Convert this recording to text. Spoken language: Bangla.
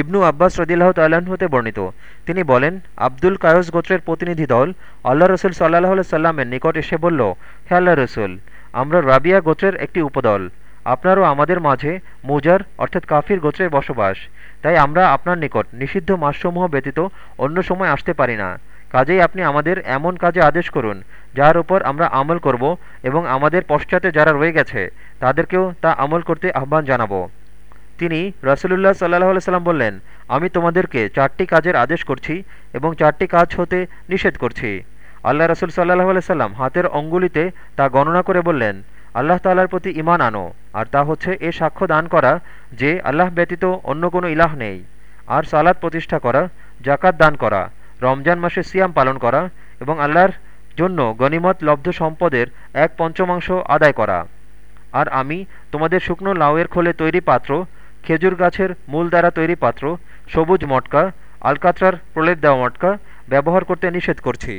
ইবনু আব্বাস রদিল্লাহ হতে বর্ণিত। তিনি বলেন, আব্দুল কায়স গোত্রের প্রতিনিধি দল আল্লাহ রসুল সাল্লাহ সাল্লামের নিকট এসে বলল, হে আল্লাহ রসুল, আমরা রাবিয়া গোত্রের একটি উপদল। আপনারও আমাদের মাঝে মুজার অর্থাৎ কাফির গোত্রের বসবাস। তাই আমরা আপনার নিকট নিষিদ্ধ মাসসমূহ ব্যতীত অন্য সময় আসতে পারি না। কাজেই আপনি আমাদের এমন কাজে আদেশ করুন, যার উপর আমরা আমল করব এবং আমাদের পশ্চাতে যারা রয়ে গেছে, তাদেরকেও তা আমল করতে আহ্বান জানাব। তিনি রসুলুল্লাহ সাল্লাহ সাল্লাম বললেন, আমি তোমাদেরকে চারটি কাজের আদেশ করছি এবং চারটি কাজ হতে নিষেধ করছি। আল্লাহ রসুল সাল্লাহ সাল্লাম হাতের অঙ্গুলিতে তা গণনা করে বললেন, আল্লাহ তাল্লার প্রতি ইমান আনো, আর তা হচ্ছে এ সাক্ষ্য দান করা যে আল্লাহ ব্যতীত অন্য কোনো ইলাহ নেই। আর সালাদ প্রতিষ্ঠা করা জাকাত দান করা, রমজান মাসে সিয়াম পালন করা এবং আল্লাহর জন্য গনিমত লব্ধ সম্পদের এক পঞ্চমাংশ আদায় করা। আর আমি তোমাদের শুকনো লাউয়ের খোলে তৈরি পাত্র খেজুর গাছের মূল দ্বারা তৈরি পাত্র, সবুজ মটকা, আলকাত্রার প্রলেপ দেওয়া মটকা ব্যবহার করতে নিষেধ করছি।